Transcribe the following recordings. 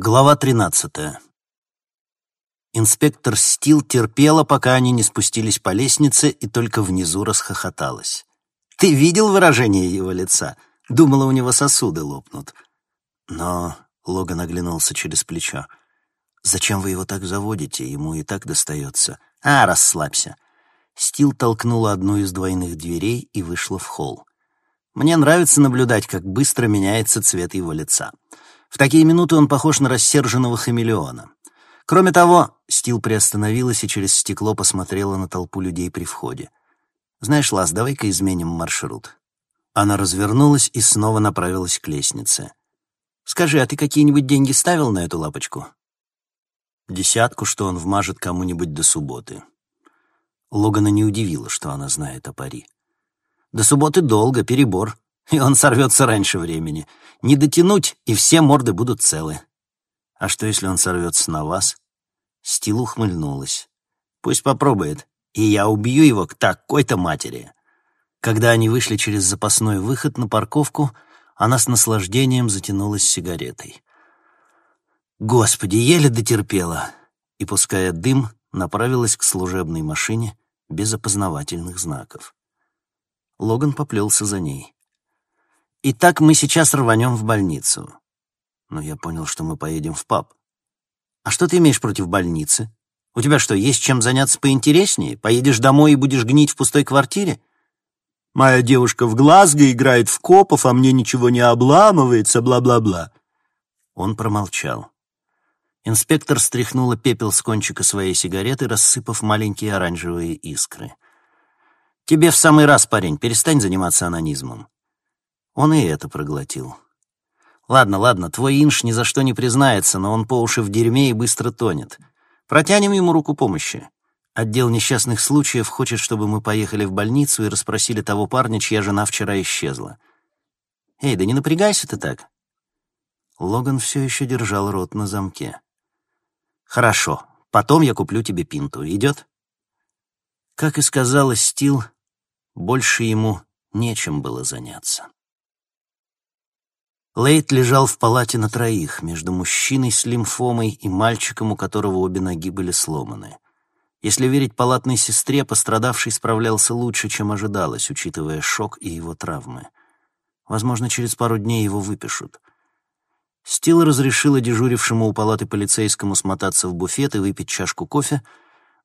Глава 13. Инспектор Стил терпела, пока они не спустились по лестнице, и только внизу расхохоталась. «Ты видел выражение его лица? Думала, у него сосуды лопнут». Но Логан оглянулся через плечо. «Зачем вы его так заводите? Ему и так достается». «А, расслабься». Стил толкнула одну из двойных дверей и вышла в холл. «Мне нравится наблюдать, как быстро меняется цвет его лица». В такие минуты он похож на рассерженного хамелеона. Кроме того, Стил приостановилась и через стекло посмотрела на толпу людей при входе. «Знаешь, Лас, давай-ка изменим маршрут». Она развернулась и снова направилась к лестнице. «Скажи, а ты какие-нибудь деньги ставил на эту лапочку?» Десятку, что он вмажет кому-нибудь до субботы. Логана не удивило, что она знает о пари. «До субботы долго, перебор и он сорвется раньше времени. Не дотянуть, и все морды будут целы. А что, если он сорвется на вас? Стил ухмыльнулась. Пусть попробует, и я убью его к такой-то матери. Когда они вышли через запасной выход на парковку, она с наслаждением затянулась сигаретой. Господи, еле дотерпела. И, пуская дым, направилась к служебной машине без опознавательных знаков. Логан поплелся за ней. Итак, мы сейчас рванем в больницу. Но я понял, что мы поедем в паб. А что ты имеешь против больницы? У тебя что, есть чем заняться поинтереснее? Поедешь домой и будешь гнить в пустой квартире? Моя девушка в Глазго играет в копов, а мне ничего не обламывается, бла-бла-бла. Он промолчал. Инспектор стряхнула пепел с кончика своей сигареты, рассыпав маленькие оранжевые искры. «Тебе в самый раз, парень, перестань заниматься анонизмом. Он и это проглотил. Ладно, ладно, твой инш ни за что не признается, но он по уши в дерьме и быстро тонет. Протянем ему руку помощи. Отдел несчастных случаев хочет, чтобы мы поехали в больницу и расспросили того парня, чья жена вчера исчезла. Эй, да не напрягайся ты так. Логан все еще держал рот на замке. Хорошо, потом я куплю тебе пинту. Идет? Как и сказала Стил, больше ему нечем было заняться. Лейт лежал в палате на троих, между мужчиной с лимфомой и мальчиком, у которого обе ноги были сломаны. Если верить палатной сестре, пострадавший справлялся лучше, чем ожидалось, учитывая шок и его травмы. Возможно, через пару дней его выпишут. Стил разрешила дежурившему у палаты полицейскому смотаться в буфет и выпить чашку кофе,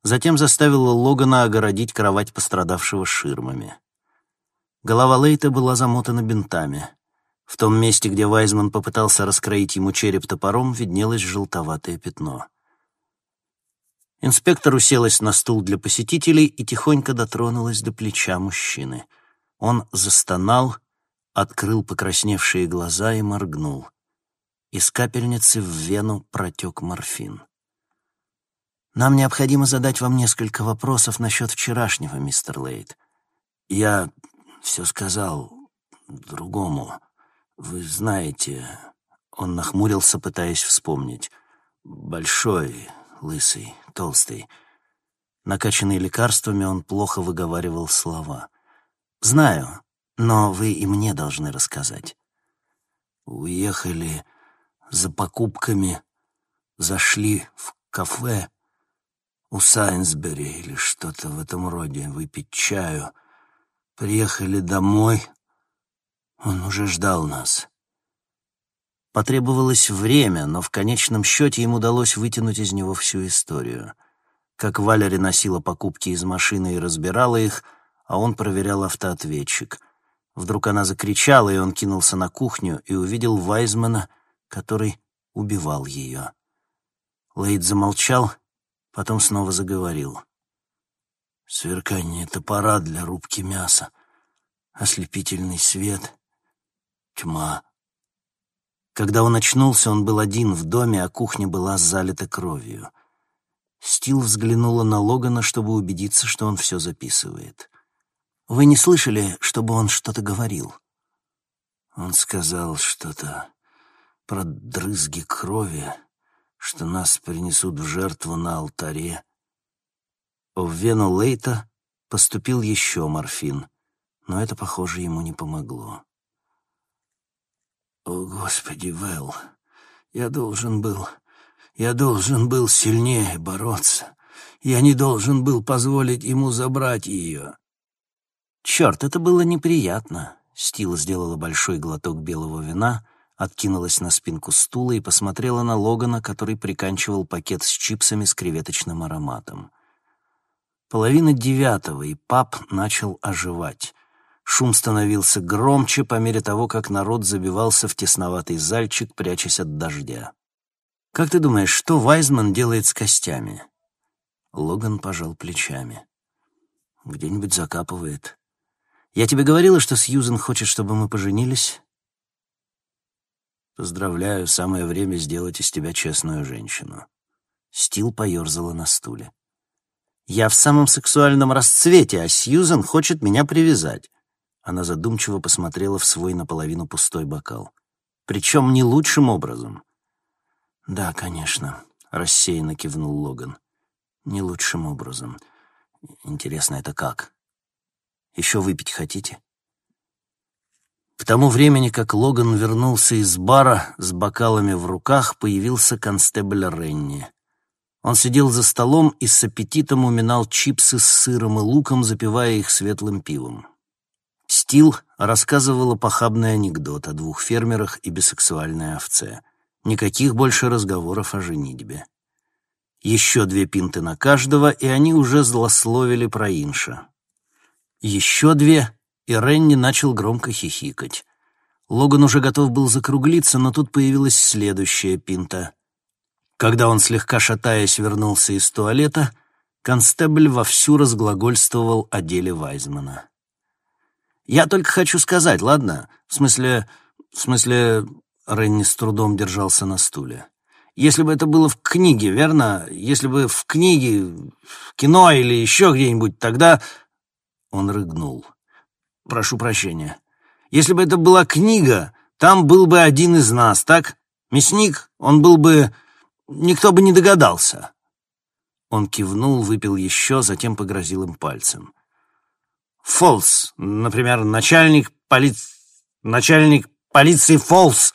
затем заставила Логана огородить кровать пострадавшего ширмами. Голова Лейта была замотана бинтами — в том месте, где Вайзман попытался раскроить ему череп топором, виднелось желтоватое пятно. Инспектор уселась на стул для посетителей и тихонько дотронулась до плеча мужчины. Он застонал, открыл покрасневшие глаза и моргнул. Из капельницы в вену протек морфин. «Нам необходимо задать вам несколько вопросов насчет вчерашнего, мистер Лейт. Я все сказал другому. «Вы знаете...» — он нахмурился, пытаясь вспомнить. «Большой, лысый, толстый». Накачанный лекарствами, он плохо выговаривал слова. «Знаю, но вы и мне должны рассказать». «Уехали за покупками, зашли в кафе у Сайнсбери или что-то в этом роде, выпить чаю. Приехали домой, он уже ждал нас. Потребовалось время, но в конечном счете им удалось вытянуть из него всю историю. Как Валери носила покупки из машины и разбирала их, а он проверял автоответчик. Вдруг она закричала, и он кинулся на кухню и увидел Вайзмана, который убивал ее. Лейд замолчал, потом снова заговорил. Сверкание топора для рубки мяса, ослепительный свет — Тьма. Когда он очнулся, он был один в доме, а кухня была залита кровью. Стил взглянула на Логана, чтобы убедиться, что он все записывает. «Вы не слышали, чтобы он что-то говорил?» Он сказал что-то про дрызги крови, что нас принесут в жертву на алтаре. В вену Лейта поступил еще морфин, но это, похоже, ему не помогло. «О, Господи, Вэл, Я должен был... Я должен был сильнее бороться. Я не должен был позволить ему забрать ее. Черт, это было неприятно. Стил сделала большой глоток белого вина, откинулась на спинку стула и посмотрела на Логана, который приканчивал пакет с чипсами с креветочным ароматом. Половина девятого, и пап начал оживать. Шум становился громче по мере того, как народ забивался в тесноватый зальчик, прячась от дождя. «Как ты думаешь, что Вайзман делает с костями?» Логан пожал плечами. «Где-нибудь закапывает. Я тебе говорила, что Сьюзен хочет, чтобы мы поженились?» «Поздравляю, самое время сделать из тебя честную женщину». Стил поерзала на стуле. «Я в самом сексуальном расцвете, а Сьюзен хочет меня привязать». Она задумчиво посмотрела в свой наполовину пустой бокал. «Причем не лучшим образом. «Да, конечно», — рассеянно кивнул Логан. «Не лучшим образом. Интересно, это как? Еще выпить хотите?» К тому времени, как Логан вернулся из бара с бокалами в руках, появился констебль Ренни. Он сидел за столом и с аппетитом уминал чипсы с сыром и луком, запивая их светлым пивом. Стил рассказывала похабный анекдот о двух фермерах и бисексуальной овце — Никаких больше разговоров о женитьбе. Еще две пинты на каждого, и они уже злословили про Инша. Еще две, и Ренни начал громко хихикать. Логан уже готов был закруглиться, но тут появилась следующая пинта. Когда он, слегка шатаясь, вернулся из туалета, констебль вовсю разглагольствовал о деле Вайзмана. «Я только хочу сказать, ладно? В смысле... В смысле... Ренни с трудом держался на стуле. «Если бы это было в книге, верно? Если бы в книге, в кино или еще где-нибудь, тогда...» Он рыгнул. «Прошу прощения. Если бы это была книга, там был бы один из нас, так? Мясник, он был бы... Никто бы не догадался». Он кивнул, выпил еще, затем погрозил им пальцем. «Фолс, например, начальник поли... начальник полиции Фолс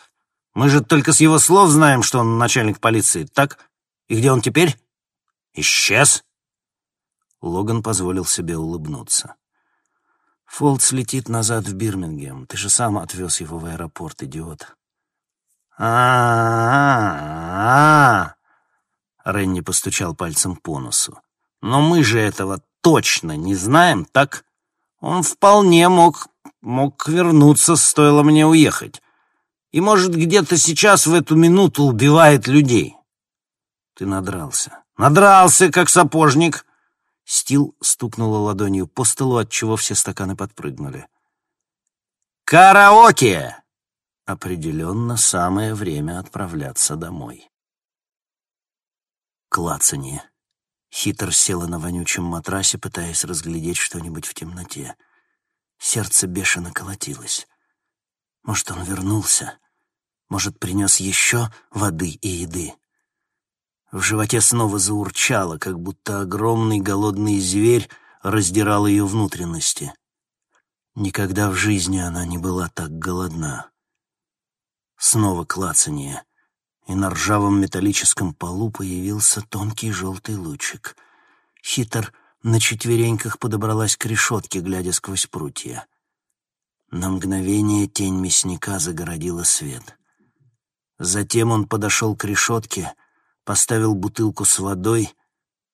мы же только с его слов знаем, что он начальник полиции, так? И где он теперь? Исчез?» Логан позволил себе улыбнуться. «Фолтс летит назад в Бирмингем. Ты же сам отвез его в аэропорт, идиот». «А-а-а!» Ренни постучал пальцем по носу. «Но мы же этого точно не знаем, так? Он вполне мог, мог вернуться, стоило мне уехать и, может, где-то сейчас в эту минуту убивает людей. Ты надрался. Надрался, как сапожник. Стил стукнула ладонью по столу, отчего все стаканы подпрыгнули. «Караоке!» Определенно самое время отправляться домой. Клацанье. Хитр села на вонючем матрасе, пытаясь разглядеть что-нибудь в темноте. Сердце бешено колотилось. Может, он вернулся? Может, принес еще воды и еды? В животе снова заурчало, как будто огромный голодный зверь раздирал ее внутренности. Никогда в жизни она не была так голодна. Снова клацанье, и на ржавом металлическом полу появился тонкий желтый лучик. Хитр на четвереньках подобралась к решетке, глядя сквозь прутья. На мгновение тень мясника загородила свет. Затем он подошел к решетке, поставил бутылку с водой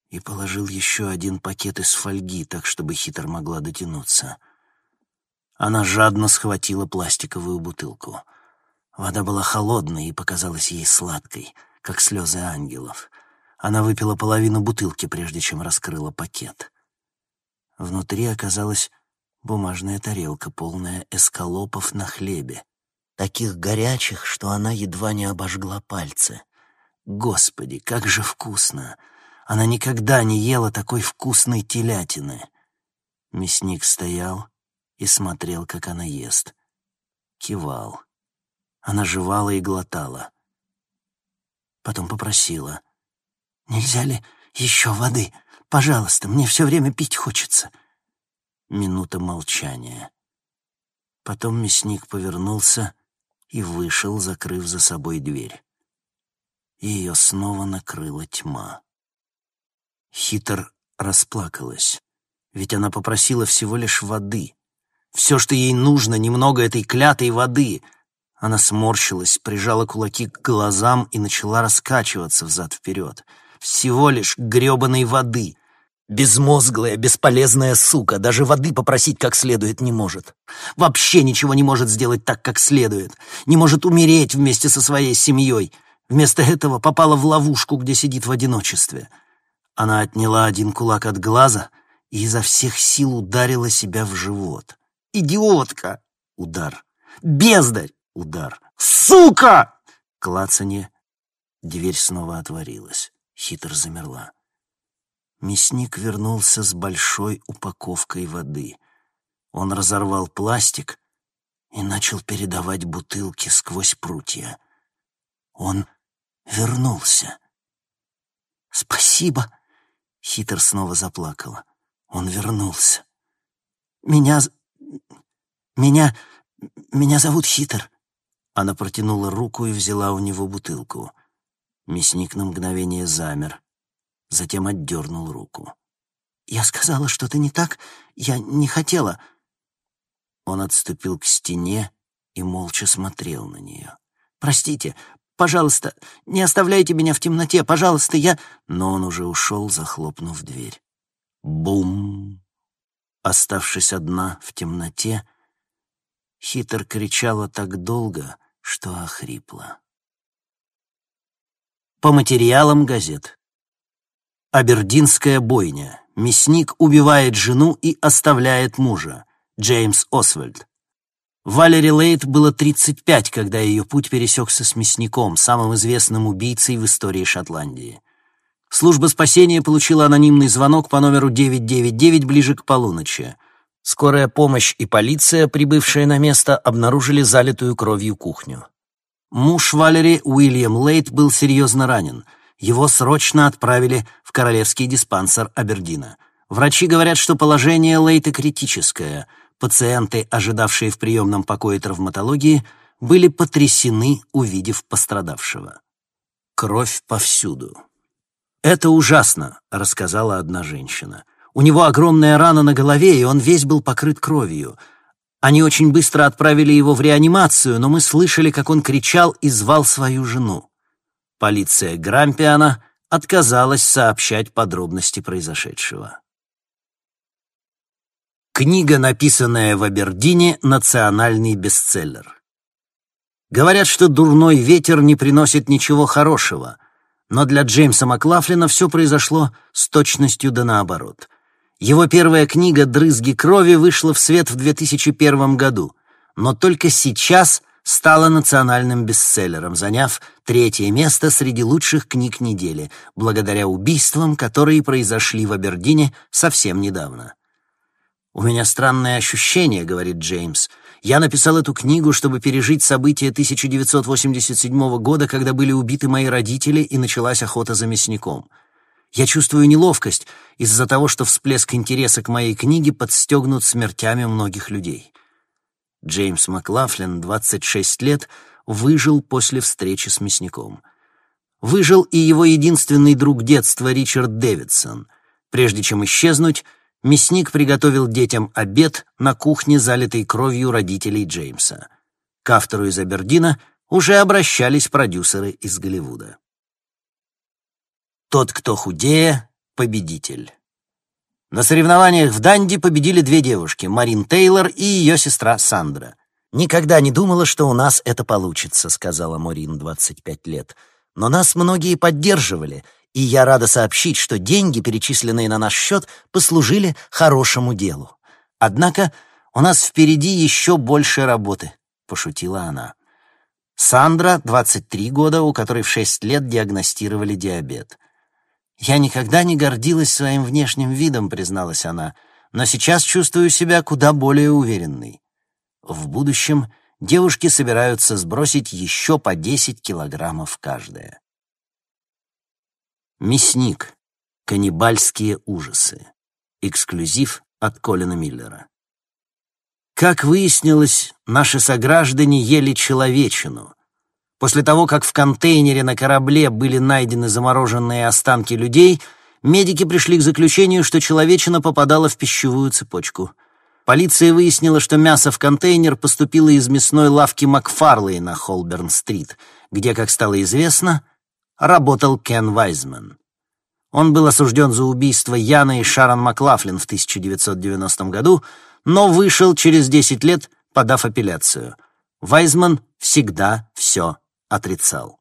и положил еще один пакет из фольги, так чтобы хитр могла дотянуться. Она жадно схватила пластиковую бутылку. Вода была холодной и показалась ей сладкой, как слезы ангелов. Она выпила половину бутылки, прежде чем раскрыла пакет. Внутри оказалась бумажная тарелка, полная эскалопов на хлебе, таких горячих, что она едва не обожгла пальцы. Господи, как же вкусно! Она никогда не ела такой вкусной телятины. Мясник стоял и смотрел, как она ест. Кивал. Она жевала и глотала. Потом попросила. «Нельзя ли еще воды? Пожалуйста, мне все время пить хочется». Минута молчания. Потом мясник повернулся и вышел, закрыв за собой дверь. ее снова накрыла тьма. Хитр расплакалась, ведь она попросила всего лишь воды. Все, что ей нужно, немного этой клятой воды. Она сморщилась, прижала кулаки к глазам и начала раскачиваться взад-вперед. Всего лишь гребаной воды. Безмозглая, бесполезная сука, даже воды попросить как следует не может. Вообще ничего не может сделать так, как следует. Не может умереть вместе со своей семьей. Вместо этого попала в ловушку, где сидит в одиночестве. Она отняла один кулак от глаза и изо всех сил ударила себя в живот. «Идиотка!» — удар. «Бездарь!» — удар. «Сука!» — клацанье. Дверь снова отворилась. Хитр замерла. Мясник вернулся с большой упаковкой воды. Он разорвал пластик и начал передавать бутылки сквозь прутья. Он вернулся. «Спасибо!» Хитр снова заплакала. Он вернулся. «Меня... меня... меня зовут Хитр». Она протянула руку и взяла у него бутылку. Мясник на мгновение замер, затем отдернул руку. «Я сказала что-то не так. Я не хотела». Он отступил к стене и молча смотрел на нее. «Простите, Пожалуйста, не оставляйте меня в темноте, пожалуйста, я...» Но он уже ушел, захлопнув дверь. Бум! Оставшись одна в темноте, Хитр кричала так долго, что охрипла. По материалам газет. Абердинская бойня. Мясник убивает жену и оставляет мужа. Джеймс Освальд. Валери Лейт было 35, когда ее путь пересекся с мясником, самым известным убийцей в истории Шотландии. Служба спасения получила анонимный звонок по номеру 999 ближе к полуночи. Скорая помощь и полиция, прибывшие на место, обнаружили залитую кровью кухню. Муж Валери, Уильям Лейт, был серьезно ранен. Его срочно отправили в королевский диспансер Абердина. Врачи говорят, что положение Лейта критическое — Пациенты, ожидавшие в приемном покое травматологии, были потрясены, увидев пострадавшего. Кровь повсюду. «Это ужасно», — рассказала одна женщина. «У него огромная рана на голове, и он весь был покрыт кровью. Они очень быстро отправили его в реанимацию, но мы слышали, как он кричал и звал свою жену. Полиция Грампиана отказалась сообщать подробности произошедшего. Книга, написанная в Абердине, национальный бестселлер. Говорят, что дурной ветер не приносит ничего хорошего, но для Джеймса Маклафлина все произошло с точностью да наоборот. Его первая книга «Дрызги крови» вышла в свет в 2001 году, но только сейчас стала национальным бестселлером, заняв третье место среди лучших книг недели, благодаря убийствам, которые произошли в Абердине совсем недавно. «У меня странное ощущение», — говорит Джеймс. «Я написал эту книгу, чтобы пережить события 1987 года, когда были убиты мои родители и началась охота за мясником. Я чувствую неловкость из-за того, что всплеск интереса к моей книге подстегнут смертями многих людей». Джеймс Маклафлин, 26 лет, выжил после встречи с мясником. Выжил и его единственный друг детства Ричард Дэвидсон. Прежде чем исчезнуть, мясник приготовил детям обед на кухне, залитой кровью родителей Джеймса. К автору из Абердина уже обращались продюсеры из Голливуда. Тот, кто худее, победитель. На соревнованиях в Данди победили две девушки, Марин Тейлор и ее сестра Сандра. «Никогда не думала, что у нас это получится», — сказала Марин, 25 лет. «Но нас многие поддерживали, и я рада сообщить, что деньги, перечисленные на наш счет, послужили хорошему делу. Однако у нас впереди еще больше работы», — пошутила она. Сандра, 23 года, у которой в 6 лет диагностировали диабет. «Я никогда не гордилась своим внешним видом», — призналась она, «но сейчас чувствую себя куда более уверенной. В будущем девушки собираются сбросить еще по 10 килограммов каждая». Мясник. Каннибальские ужасы. Эксклюзив от Колина Миллера. Как выяснилось, наши сограждане ели человечину. После того, как в контейнере на корабле были найдены замороженные останки людей, медики пришли к заключению, что человечина попадала в пищевую цепочку. Полиция выяснила, что мясо в контейнер поступило из мясной лавки Макфарлей на Холберн-стрит, где, как стало известно, работал Кен Вайзман. Он был осужден за убийство Яны и Шарон Маклафлин в 1990 году, но вышел через 10 лет, подав апелляцию. Вайзман всегда все отрицал.